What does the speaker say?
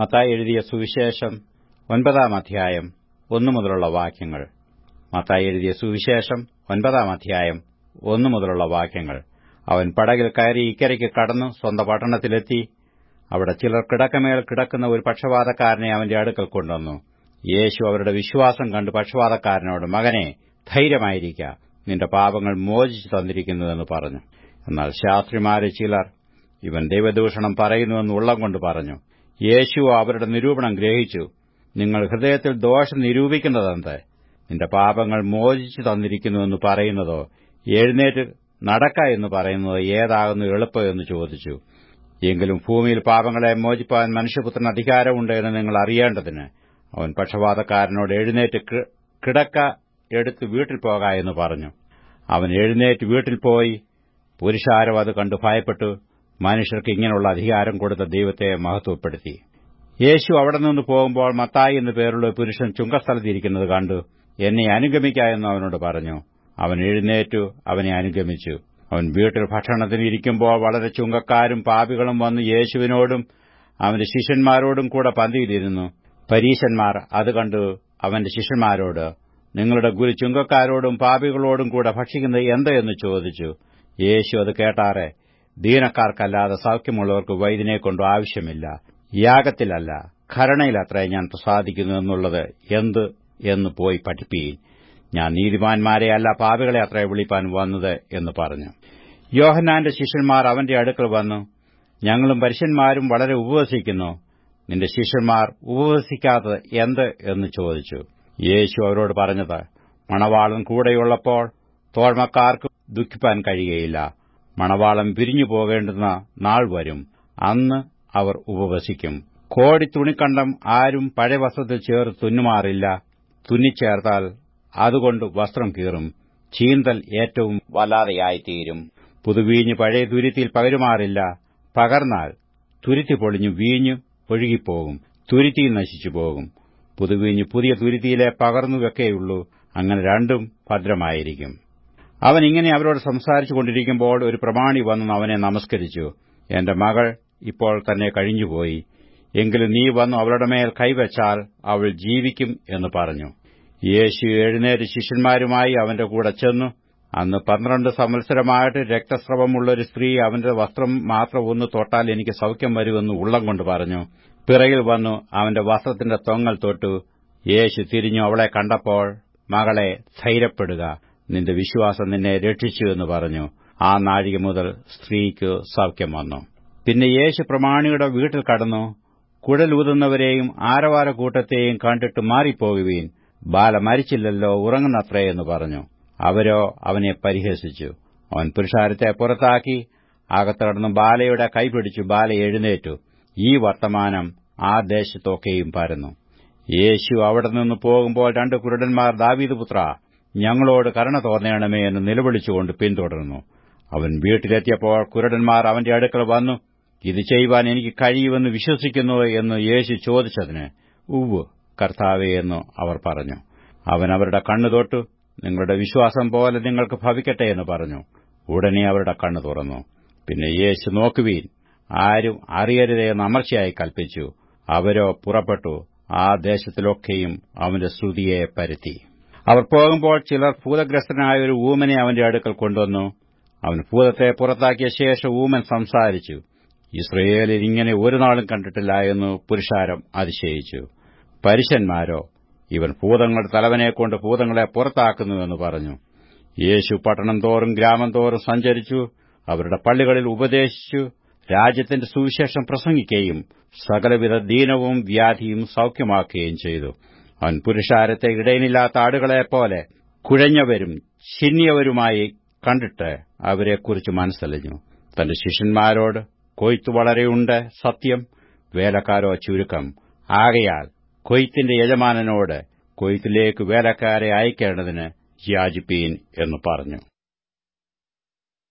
മത്തായി എഴുതിയ സുവിശേഷം ഒൻപതാം അധ്യായം ഒന്നു മുതലുള്ള വാക്യങ്ങൾ. മത്തായി എഴുതിയ സുവിശേഷം ഒൻപതാം അധ്യായം ഒന്നു മുതലുള്ള വാക്യങ്ങൾ. അവൻ പടകിൽ കയറി ഇക്കരയ്ക്ക് കടന്നു സ്വന്തം പട്ടണത്തിലെത്തി. അവിടെ ചിലർ കിടക്കമേൽ കിടക്കുന്ന ഒരു പക്ഷപാതക്കാരനെ അവന്റെ അടുക്കൽ കൊണ്ടുവന്നു. യേശു അവരുടെ വിശ്വാസം കണ്ട് പക്ഷപാതക്കാരനോട് മകനെ ധൈര്യമായിരിക്ക. നിന്റെ പാപങ്ങൾ മോചിച്ചു തന്നിരിക്കുന്നുവെന്ന് പറഞ്ഞു. എന്നാൽ ശാസ്ത്രിമാരെ ചിലർ ഇവൻ ദൈവദൂഷണം പറയുന്നുവെന്ന് ഉള്ളം കൊണ്ട് പറഞ്ഞു. യേശു അവരുടെ നിരൂപണം ഗ്രഹിച്ചു. നിങ്ങൾ ഹൃദയത്തിൽ ദോഷം നിരൂപിക്കുന്നതെന്ത് നിന്റെ പാപങ്ങൾ മോചിച്ചു തന്നിരിക്കുന്നുവെന്ന് പറയുന്നതോ എഴുന്നേറ്റ് നടക്ക എന്ന് പറയുന്നത് ഏതാകുന്നു എളുപ്പമെന്ന് ചോദിച്ചു. എങ്കിലും ഭൂമിയിൽ പാപങ്ങളെ മോചിപ്പാൻ മനുഷ്യപുത്രന് അധികാരമുണ്ട് എന്ന് നിങ്ങൾ അറിയേണ്ടതിന് അവൻ പക്ഷപാതക്കാരനോട് എഴുന്നേറ്റ് കിടക്ക എടുത്ത് വീട്ടിൽ പോക എന്ന് പറഞ്ഞു. അവൻ എഴുന്നേറ്റ് വീട്ടിൽ പോയി. പുരുഷാരം അത് കണ്ടു ഭയപ്പെട്ടു. മനുഷ്യർക്ക് ഇങ്ങനെയുള്ള അധികാരം കൊടുത്ത ദൈവത്തെ മഹത്വപ്പെടുത്തി. യേശു അവിടെ നിന്ന് പോകുമ്പോൾ മത്തായി എന്നു പേരുള്ള പുരുഷൻ ചുങ്കസ്ഥലത്തിരിക്കുന്നത് കണ്ടു. എന്നെ അനുഗമിക്ക അവനോട് പറഞ്ഞു. അവൻ എഴുന്നേറ്റു അവനെ അനുഗമിച്ചു. അവൻ വീട്ടിൽ ഭക്ഷണത്തിന് ഇരിക്കുമ്പോൾ വളരെ ചുങ്കക്കാരും പാപികളും വന്ന് യേശുവിനോടും അവന്റെ ശിഷ്യന്മാരോടും കൂടെ പന്തിയിലിരുന്നു. പരീശന്മാർ അത് കണ്ടു. അവന്റെ ശിഷ്യന്മാരോട് നിങ്ങളുടെ ഗുരു ചുങ്കക്കാരോടും പാപികളോടും കൂടെ ഭക്ഷിക്കുന്നത് എന്തെന്ന് ചോദിച്ചു. യേശു അത് കേട്ടാറെ ദീനക്കാർക്കല്ലാതെ സൌഖ്യമുള്ളവർക്ക് വൈദ്യനെ കൊണ്ട് ആവശ്യമില്ല. യാഗത്തിലല്ല ഖരണയിലത്രേ ഞാൻ പ്രസാദിക്കുന്നു എന്നുള്ളത് എന്ത് എന്ന് പോയി പഠിപ്പീൻ ഞാൻ നീതിമാന്മാരെയല്ല പാപികളെ അത്രേ വിളിപ്പാൻ വന്നത് എന്ന് പറഞ്ഞു. യോഹന്നാന്റെ ശിഷ്യന്മാർ അവന്റെ അടുക്കൽ വന്നു. ഞങ്ങളും പരുഷന്മാരും വളരെ ഉപവസിക്കുന്നു. നിന്റെ ശിഷ്യന്മാർ ഉപവസിക്കാത്തത് എന്ത് എന്ന് ചോദിച്ചു. യേശു അവരോട് പറഞ്ഞത് മണവാളൻ കൂടെയുള്ളപ്പോൾ തോഴ്മക്കാർക്ക് ദുഃഖിപ്പാൻ കഴിയുകയില്ല. മണവാളം പിരിഞ്ഞു പോകേണ്ടുന്ന നാൾ വരും. അന്ന് അവർ ഉപവസിക്കും. കോടി തുണിക്കണ്ടം ആരും പഴയ വസ്ത്രത്തിൽ ചേർത്ത് തുന്നുമാറില്ല. തുന്നിച്ചേർത്താൽ അതുകൊണ്ട് വസ്ത്രം കീറും. ചീന്തൽ ഏറ്റവും വല്ലാതെയായിത്തീരും. പുതുവീഞ്ഞ് പഴയ തുരുത്തിയിൽ പകരുമാറില്ല. പകർന്നാൽ തുരുത്തി പൊളിഞ്ഞു വീഞ്ഞു ഒഴുകിപ്പോകും. തുരുത്തി നശിച്ചു പോകും. പുതുവീഞ്ഞ് പുതിയ തുരുത്തിയിലെ പകർന്നു വെക്കേയുള്ളൂ അങ്ങനെ രണ്ടും ഭദ്രമായിരിക്കും. അവൻ ഇങ്ങനെ അവരോട് സംസാരിച്ചു കൊണ്ടിരിക്കുമ്പോൾ ഒരു പ്രമാണി വന്ന് അവനെ നമസ്കരിച്ചു. എന്റെ മകൾ ഇപ്പോൾ തന്നെ കഴിഞ്ഞുപോയി. എങ്കിലും നീ വന്നു അവളുടെ മേൽ കൈവച്ചാൽ അവൾ ജീവിക്കും എന്ന് പറഞ്ഞു. യേശു എഴുന്നേറ്റ് ശിഷ്യന്മാരുമായി അവന്റെ കൂടെ ചെന്നു. അന്ന് പന്ത്രണ്ട് സംവത്സരമായിട്ട് രക്തസ്രവമുള്ളൊരു സ്ത്രീ അവന്റെ വസ്ത്രം മാത്രം ഒന്ന് തൊട്ടാൽ എനിക്ക് സൌഖ്യം വരുമെന്ന് ഉള്ളം കൊണ്ട് പറഞ്ഞു. പിറയിൽ വന്നു അവന്റെ വസ്ത്രത്തിന്റെ തൊങ്ങൽ തൊട്ടു. യേശു തിരിഞ്ഞു അവളെ കണ്ടപ്പോൾ മകളെ ധൈര്യപ്പെടുക. നിന്റെ വിശ്വാസം നിന്നെ രക്ഷിച്ചു എന്ന് പറഞ്ഞു. ആ നാഴിക മുതൽ സ്ത്രീക്ക് സൌഖ്യം വന്നു. പിന്നെ യേശു പ്രമാണിയുടെ വീട്ടിൽ കടന്നു. കുഴലൂതുന്നവരെയും ആരവാര കൂട്ടത്തെയും കണ്ടിട്ട് മാറിപ്പോകുവീൻ. ബാല മരിച്ചില്ലല്ലോ ഉറങ്ങുന്നത്രേ എന്ന് പറഞ്ഞു. അവരോ അവനെ പരിഹസിച്ചു. അവൻ പുരുഷാരത്തെ പുറത്താക്കി. അകത്തടന്ന് ബാലയുടെ കൈപിടിച്ചു ബാല എഴുന്നേറ്റു. ഈ വർത്തമാനം ആ ദേശത്തൊക്കെയും പരന്നു. യേശു അവിടെ നിന്ന് പോകുമ്പോൾ രണ്ട് കുരുടന്മാർ ദാവീദ് പുത്ര ഞങ്ങളോട് കരുണ തോന്നണമേ എന്ന് നിലവിളിച്ചുകൊണ്ട് പിന്തുടർന്നു. അവൻ വീട്ടിലെത്തിയപ്പോൾ കുരടന്മാർ അവന്റെ അടുക്കൽ വന്നു. ഇത് ചെയ്യുവാൻ എനിക്ക് കഴിയുമെന്ന് വിശ്വസിക്കുന്നു എന്ന് യേശു ചോദിച്ചതിന് ഉവ് കർത്താവേ എന്ന് അവർ പറഞ്ഞു. അവൻ അവരുടെ കണ്ണു തൊട്ടു. നിങ്ങളുടെ വിശ്വാസം പോലെ നിങ്ങൾക്ക് ഭവിക്കട്ടെ എന്ന് പറഞ്ഞു. ഉടനെ അവരുടെ കണ്ണു തുറന്നു. പിന്നെ യേശു നോക്കുവീൻ. ആരും അറിയരുതേ എന്ന് അമർച്ചയായി കൽപ്പിച്ചു. അവരോ പുറപ്പെട്ടു. ആ ദേശത്തിലൊക്കെയും അവന്റെ ശ്രുതിയെ പരത്തി. അവർ പോകുമ്പോൾ ചിലർ ഭൂതഗ്രസ്തനായ ഒരു ഊമനെ അവന്റെ അടുക്കൽ കൊണ്ടുവന്നു. അവൻ ഭൂതത്തെ പുറത്താക്കിയ ശേഷം ഊമൻ സംസാരിച്ചു ഇസ്രയേലിൽ ഇങ്ങനെ ഒരു നാളും കണ്ടിട്ടില്ല എന്ന് പുരുഷാരം അതിശയിച്ചു. പരുഷന്മാരോ ഇവൻ ഭൂതങ്ങളുടെ തലവനെക്കൊണ്ട് ഭൂതങ്ങളെ പുറത്താക്കുന്നുവെന്ന് പറഞ്ഞു. യേശു പട്ടണം തോറും ഗ്രാമം തോറും സഞ്ചരിച്ചു അവരുടെ പള്ളികളിൽ ഉപദേശിച്ചു രാജ്യത്തിന്റെ സുവിശേഷം പ്രസംഗിക്കുകയും സകലവിധ ദീനവും വ്യാധിയും സൌഖ്യമാക്കുകയും ചെയ്തു. അവൻ പുരുഷാരത്തെ ഇടയനില്ലാത്ത ആടുകളെപ്പോലെ കുഴഞ്ഞവരും ചിന്നിയവരുമായി കണ്ടിട്ട് അവരെക്കുറിച്ച് മനസ്സലിഞ്ഞു. തന്റെ ശിഷ്യന്മാരോട് കൊയ്ത്തു വളരെയുണ്ട് സത്യം. വേലക്കാരോ ചുരുക്കം. ആകയാൽ കൊയ്ത്തിന്റെ യജമാനനോട് കൊയ്ത്തിലേക്ക് വേലക്കാരെ അയക്കേണ്ടതിന് യാചിപ്പീൻ എന്ന് പറഞ്ഞു.